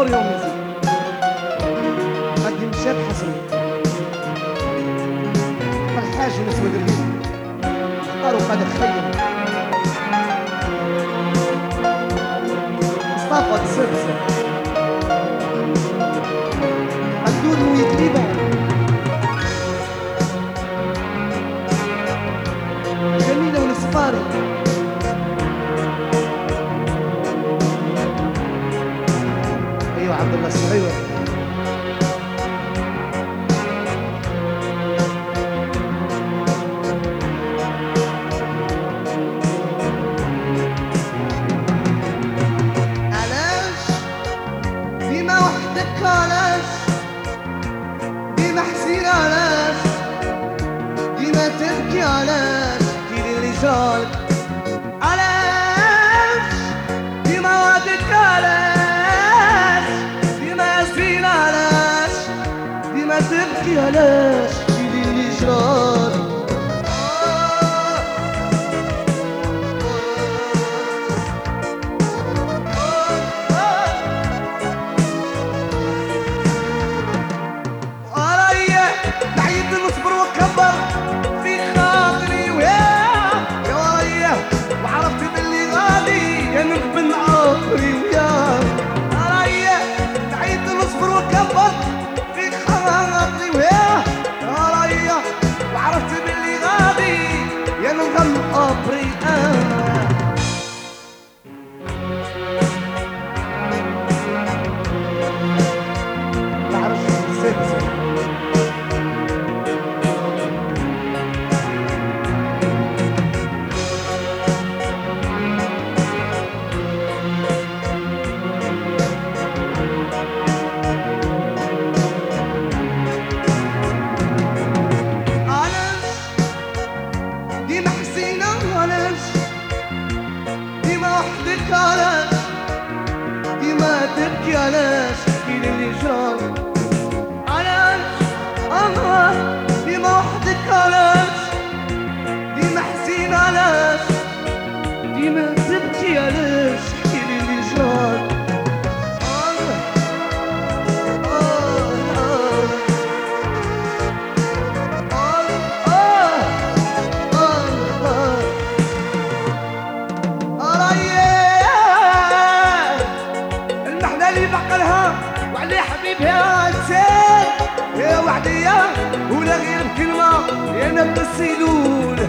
اوريو ميوزيك غادي مشات حصري الحاج ونسوى دربي اختاروا قادة خير ايوه عبد الله güler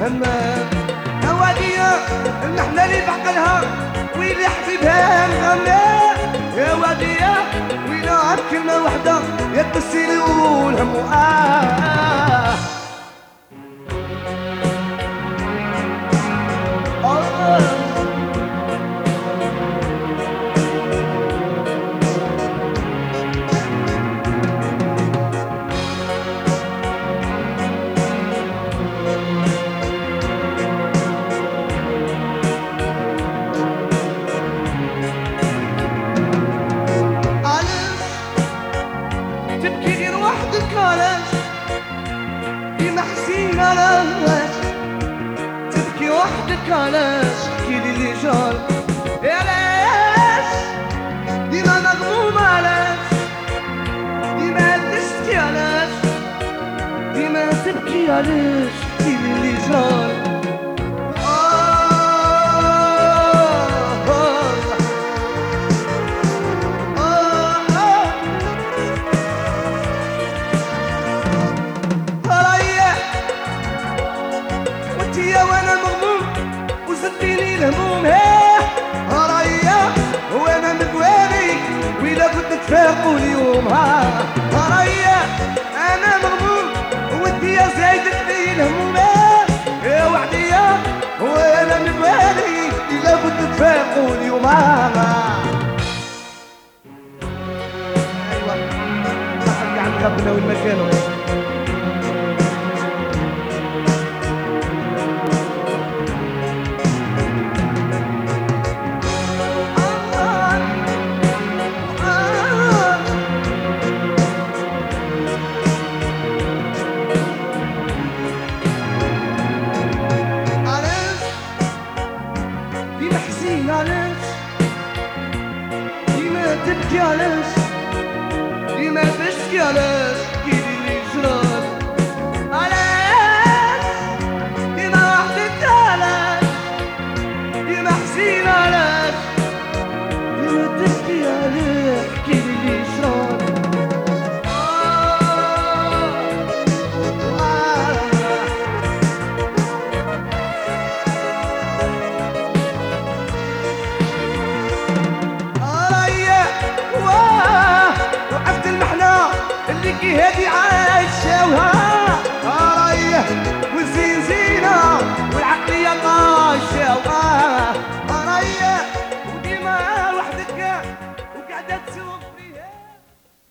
يا وحدية المحنة اللي بقلها ويلي حبيبها نغنى يا وحدية ويلا كلمة وحدة؟ يا تبسيلو الهم آه ديما حزين علاش تبكي وحدك علاش احكي لي اللي جار يا علاش ديما مغموم علاش ديما تشتكي علاش ديما تبكي علاش احكي لي اللي جار يا وأنا مغموم وزدتيني الهموم هيه هرايا وأنا مدواني وإلا كنت تفاقوا اليوم ها هرايا أنا مغموم وانت يا زايدتني الهموم يا وحدية وأنا مدواني إلا كنت تفاقوا اليوم ها أيوه. صاحبي عن ربنا πεσκιανές Είμαι رايا واه